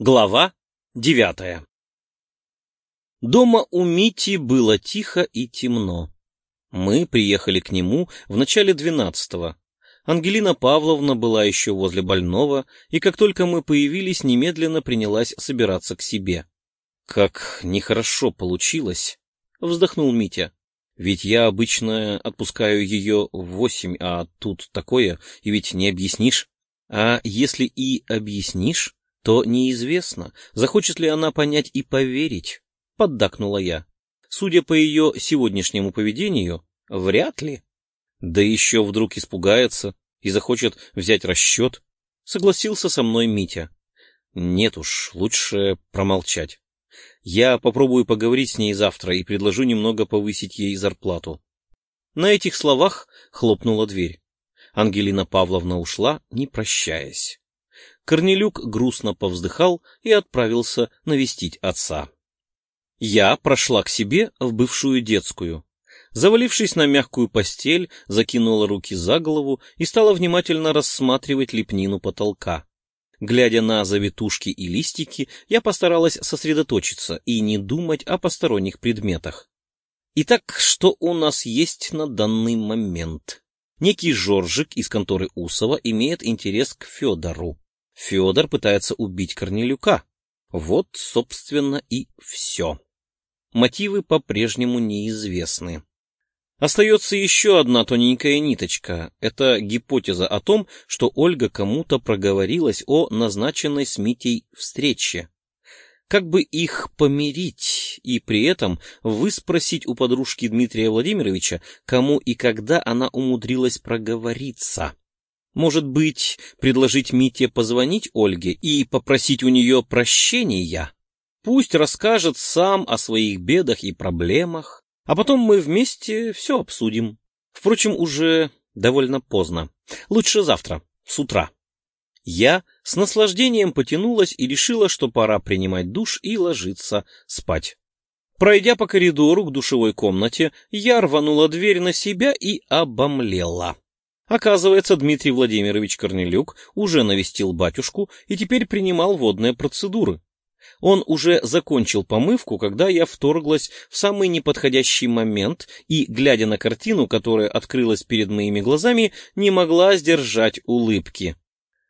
Глава девятая Дома у Мити было тихо и темно. Мы приехали к нему в начале двенадцатого. Ангелина Павловна была еще возле больного, и как только мы появились, немедленно принялась собираться к себе. «Как нехорошо получилось!» — вздохнул Митя. «Ведь я обычно отпускаю ее в восемь, а тут такое, и ведь не объяснишь. А если и объяснишь, то неизвестно, захочет ли она понять и поверить, — поддакнула я. Судя по ее сегодняшнему поведению, вряд ли. Да еще вдруг испугается и захочет взять расчет, — согласился со мной Митя. Нет уж, лучше промолчать. Я попробую поговорить с ней завтра и предложу немного повысить ей зарплату. На этих словах хлопнула дверь. Ангелина Павловна ушла, не прощаясь. Корнелюк грустно повздыхал и отправился навестить отца. Я прошла к себе в бывшую детскую. Завалившись на мягкую постель, закинула руки за голову и стала внимательно рассматривать лепнину потолка. Глядя на завитушки и листики, я постаралась сосредоточиться и не думать о посторонних предметах. Итак, что у нас есть на данный момент? Некий Жоржик из конторы Усова имеет интерес к Федору. Федор пытается убить Корнелюка. Вот, собственно, и все. Мотивы по-прежнему неизвестны. Остается еще одна тоненькая ниточка. Это гипотеза о том, что Ольга кому-то проговорилась о назначенной с Митей встрече. Как бы их помирить и при этом выспросить у подружки Дмитрия Владимировича, кому и когда она умудрилась проговориться? Может быть, предложить Мите позвонить Ольге и попросить у нее прощения? Пусть расскажет сам о своих бедах и проблемах, а потом мы вместе все обсудим. Впрочем, уже довольно поздно. Лучше завтра, с утра. Я с наслаждением потянулась и решила, что пора принимать душ и ложиться спать. Пройдя по коридору к душевой комнате, я рванула дверь на себя и обомлела. Оказывается, Дмитрий Владимирович Корнелюк уже навестил батюшку и теперь принимал водные процедуры. Он уже закончил помывку, когда я вторглась в самый неподходящий момент и, глядя на картину, которая открылась перед моими глазами, не могла сдержать улыбки.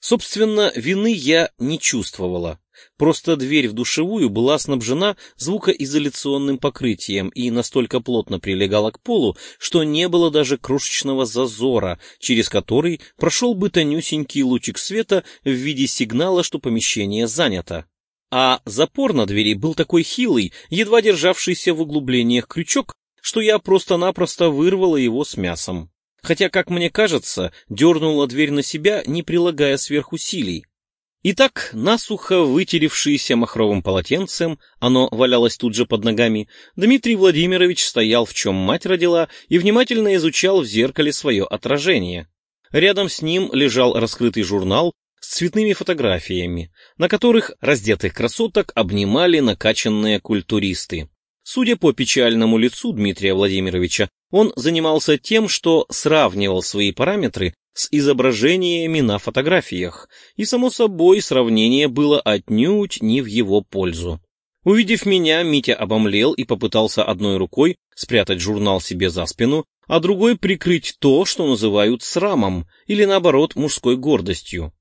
Собственно, вины я не чувствовала. Просто дверь в душевую была снабжена звукоизоляционным покрытием и настолько плотно прилегала к полу, что не было даже крошечного зазора, через который прошел бы тонюсенький лучик света в виде сигнала, что помещение занято. А запор на двери был такой хилый, едва державшийся в углублениях крючок, что я просто-напросто вырвала его с мясом. Хотя, как мне кажется, дернула дверь на себя, не прилагая сверхусилий. Итак, насухо вытеревшийся махровым полотенцем, оно валялось тут же под ногами, Дмитрий Владимирович стоял, в чем мать родила, и внимательно изучал в зеркале свое отражение. Рядом с ним лежал раскрытый журнал с цветными фотографиями, на которых раздетых красоток обнимали накачанные культуристы. Судя по печальному лицу Дмитрия Владимировича, он занимался тем, что сравнивал свои параметры с изображениями на фотографиях, и, само собой, сравнение было отнюдь не в его пользу. Увидев меня, Митя обомлел и попытался одной рукой спрятать журнал себе за спину, а другой прикрыть то, что называют срамом, или наоборот мужской гордостью.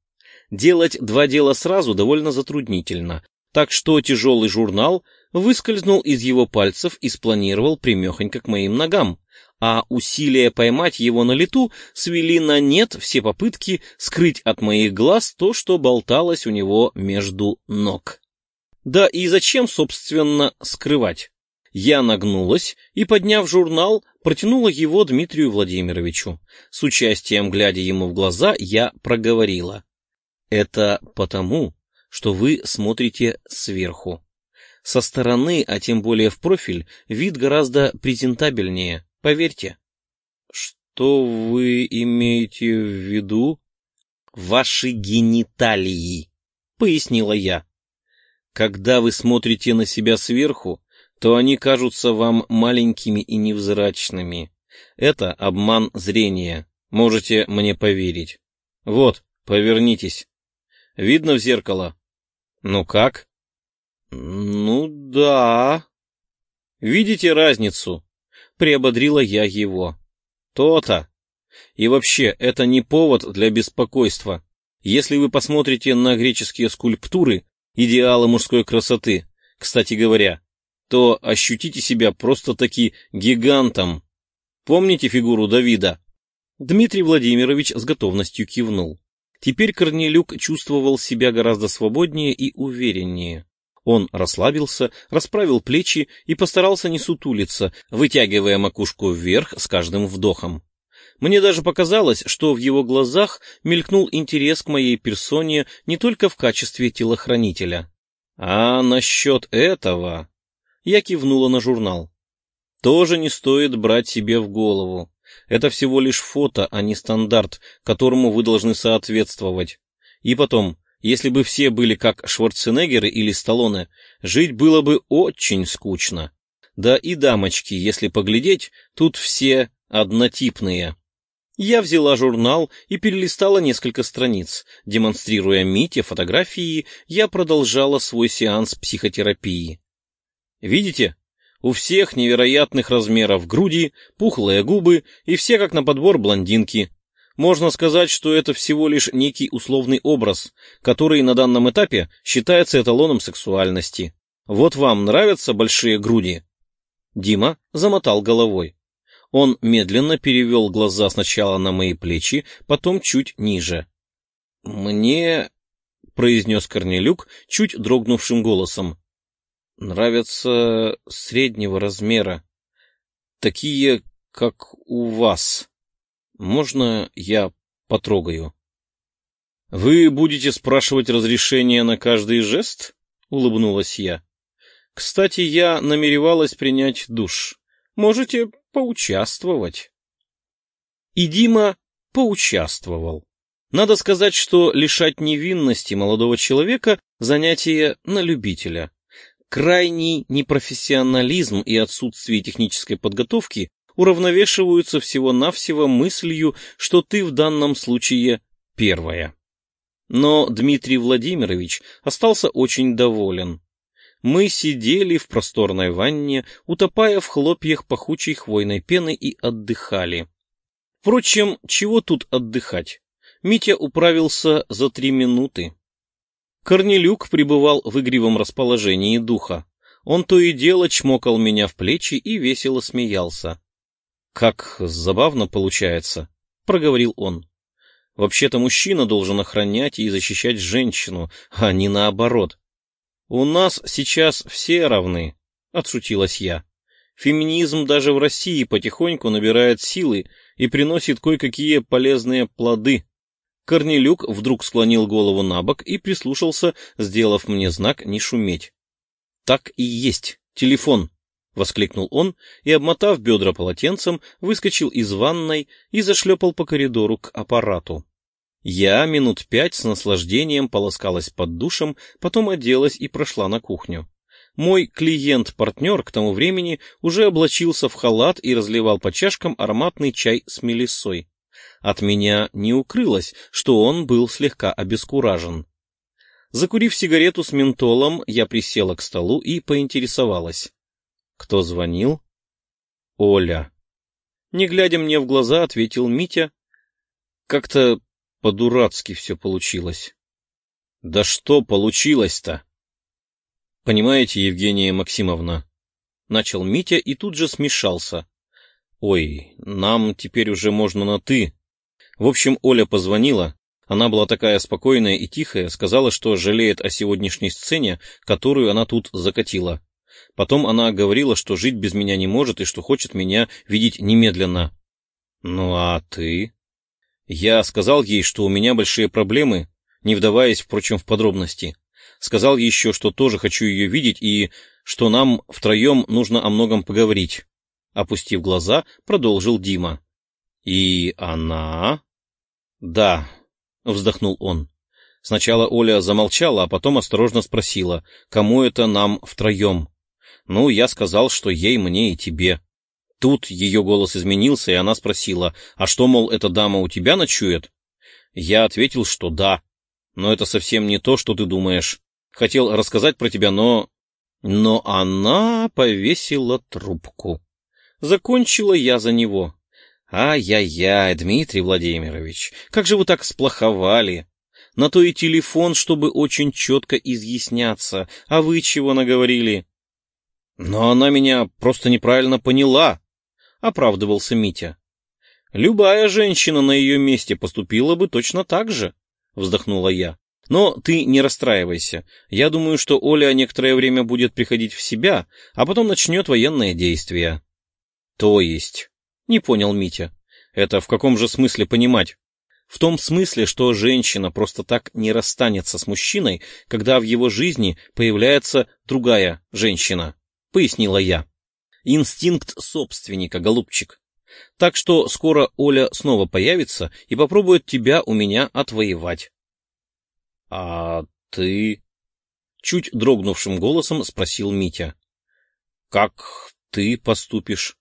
Делать два дела сразу довольно затруднительно, так что тяжелый журнал выскользнул из его пальцев и спланировал примехонько к моим ногам, а усилия поймать его на лету свели на нет все попытки скрыть от моих глаз то, что болталось у него между ног. Да и зачем, собственно, скрывать? Я нагнулась и, подняв журнал, протянула его Дмитрию Владимировичу. С участием, глядя ему в глаза, я проговорила. «Это потому, что вы смотрите сверху. Со стороны, а тем более в профиль, вид гораздо презентабельнее. Поверьте. Что вы имеете в виду? Ваши гениталии, пояснила я. Когда вы смотрите на себя сверху, то они кажутся вам маленькими и невзрачными. Это обман зрения. Можете мне поверить. Вот, повернитесь. Видно в зеркало? Ну как? Ну да. Видите разницу? Приободрила я его. То-то. И вообще, это не повод для беспокойства. Если вы посмотрите на греческие скульптуры, идеалы мужской красоты, кстати говоря, то ощутите себя просто-таки гигантом. Помните фигуру Давида? Дмитрий Владимирович с готовностью кивнул. Теперь Корнелюк чувствовал себя гораздо свободнее и увереннее. Он расслабился, расправил плечи и постарался не сутулиться, вытягивая макушку вверх с каждым вдохом. Мне даже показалось, что в его глазах мелькнул интерес к моей персоне не только в качестве телохранителя. А насчет этого... Я кивнула на журнал. Тоже не стоит брать себе в голову. Это всего лишь фото, а не стандарт, которому вы должны соответствовать. И потом, если бы все были как Шварценеггеры или Сталлоне, жить было бы очень скучно. Да и дамочки, если поглядеть, тут все однотипные. Я взяла журнал и перелистала несколько страниц. Демонстрируя Мите фотографии, я продолжала свой сеанс психотерапии. Видите? У всех невероятных размеров груди, пухлые губы и все как на подбор блондинки. Можно сказать, что это всего лишь некий условный образ, который на данном этапе считается эталоном сексуальности. Вот вам нравятся большие груди? Дима замотал головой. Он медленно перевел глаза сначала на мои плечи, потом чуть ниже. «Мне...» — произнес Корнелюк чуть дрогнувшим голосом. «Нравятся среднего размера. Такие, как у вас. Можно я потрогаю?» «Вы будете спрашивать разрешение на каждый жест?» — улыбнулась я. «Кстати, я намеревалась принять душ. Можете поучаствовать. И Дима поучаствовал. Надо сказать, что лишать невинности молодого человека – занятие на любителя. Крайний непрофессионализм и отсутствие технической подготовки уравновешиваются всего-навсего мыслью, что ты в данном случае первая. Но Дмитрий Владимирович остался очень доволен мы сидели в просторной ванне, утопая в хлопьях пахучей хвойной пены и отдыхали. Впрочем, чего тут отдыхать? Митя управился за три минуты. Корнелюк пребывал в игривом расположении духа. Он то и дело чмокал меня в плечи и весело смеялся. — Как забавно получается, — проговорил он. — Вообще-то мужчина должен охранять и защищать женщину, а не наоборот. «У нас сейчас все равны», — отшутилась я. «Феминизм даже в России потихоньку набирает силы и приносит кое-какие полезные плоды». Корнелюк вдруг склонил голову на бок и прислушался, сделав мне знак не шуметь. «Так и есть. Телефон!» — воскликнул он и, обмотав бедра полотенцем, выскочил из ванной и зашлепал по коридору к аппарату. Я минут пять с наслаждением полоскалась под душем, потом оделась и прошла на кухню. Мой клиент-партнер к тому времени уже облачился в халат и разливал по чашкам ароматный чай с мелиссой. От меня не укрылось, что он был слегка обескуражен. Закурив сигарету с ментолом, я присела к столу и поинтересовалась. Кто звонил? Оля. Не глядя мне в глаза, ответил Митя. Как-то по-дурацки все получилось. Да что получилось-то? Понимаете, Евгения Максимовна, начал Митя и тут же смешался. Ой, нам теперь уже можно на «ты». В общем, Оля позвонила. Она была такая спокойная и тихая, сказала, что жалеет о сегодняшней сцене, которую она тут закатила. Потом она говорила, что жить без меня не может и что хочет меня видеть немедленно. — Ну а ты? Я сказал ей, что у меня большие проблемы, не вдаваясь, впрочем, в подробности. Сказал еще, что тоже хочу ее видеть и что нам втроем нужно о многом поговорить. Опустив глаза, продолжил Дима. «И она?» «Да», — вздохнул он. Сначала Оля замолчала, а потом осторожно спросила, кому это нам втроем. Ну, я сказал, что ей, мне и тебе. Тут ее голос изменился, и она спросила, а что, мол, эта дама у тебя ночует? Я ответил, что да. Но это совсем не то, что ты думаешь. Хотел рассказать про тебя, но... Но она повесила трубку. Закончила я за него. Ай-яй-яй, Дмитрий Владимирович, как же вы так сплоховали? На то и телефон, чтобы очень четко изъясняться. А вы чего наговорили? Но она меня просто неправильно поняла, — оправдывался Митя. Любая женщина на ее месте поступила бы точно так же, — вздохнула я. Но ты не расстраивайся. Я думаю, что Оля некоторое время будет приходить в себя, а потом начнет военное действие. То есть? Не понял Митя. Это в каком же смысле понимать? В том смысле, что женщина просто так не расстанется с мужчиной, когда в его жизни появляется другая женщина, пояснила я. Инстинкт собственника, голубчик. Так что скоро Оля снова появится и попробует тебя у меня отвоевать. — А ты? — чуть дрогнувшим голосом спросил Митя. — Как ты поступишь?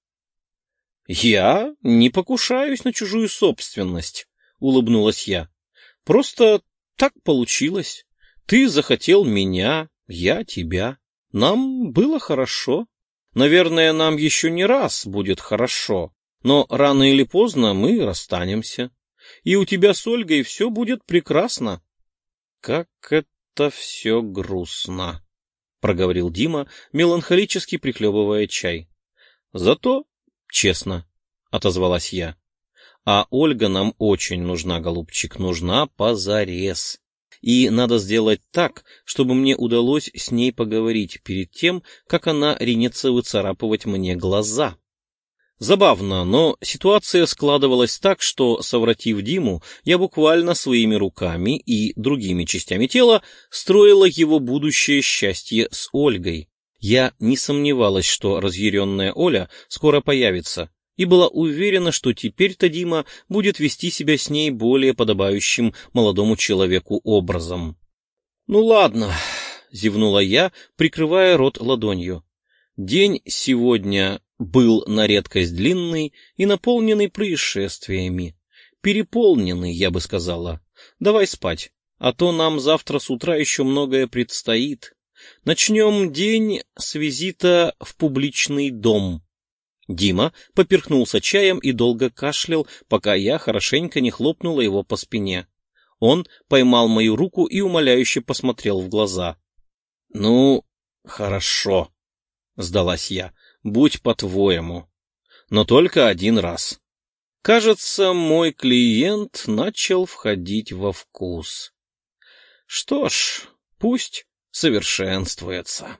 — Я не покушаюсь на чужую собственность, — улыбнулась я. — Просто так получилось. Ты захотел меня, я тебя. Нам было хорошо. Наверное, нам еще не раз будет хорошо. Но рано или поздно мы расстанемся. И у тебя с Ольгой все будет прекрасно. — Как это все грустно, — проговорил Дима, меланхолически прихлебывая чай. — Зато честно, — отозвалась я. — А Ольга нам очень нужна, голубчик, нужна позарез. И надо сделать так, чтобы мне удалось с ней поговорить перед тем, как она ринется выцарапывать мне глаза. Забавно, но ситуация складывалась так, что, совратив Диму, я буквально своими руками и другими частями тела строила его будущее счастье с Ольгой. Я не сомневалась, что разъяренная Оля скоро появится, и была уверена, что теперь-то Дима будет вести себя с ней более подобающим молодому человеку образом. «Ну ладно», — зевнула я, прикрывая рот ладонью. «День сегодня был на редкость длинный и наполненный происшествиями. Переполненный, я бы сказала. Давай спать, а то нам завтра с утра еще многое предстоит. Начнем день с визита в публичный дом. Дима поперхнулся чаем и долго кашлял, пока я хорошенько не хлопнула его по спине. Он поймал мою руку и умоляюще посмотрел в глаза. — Ну, хорошо, — сдалась я будь по-твоему. Но только один раз. Кажется, мой клиент начал входить во вкус. Что ж, пусть совершенствуется.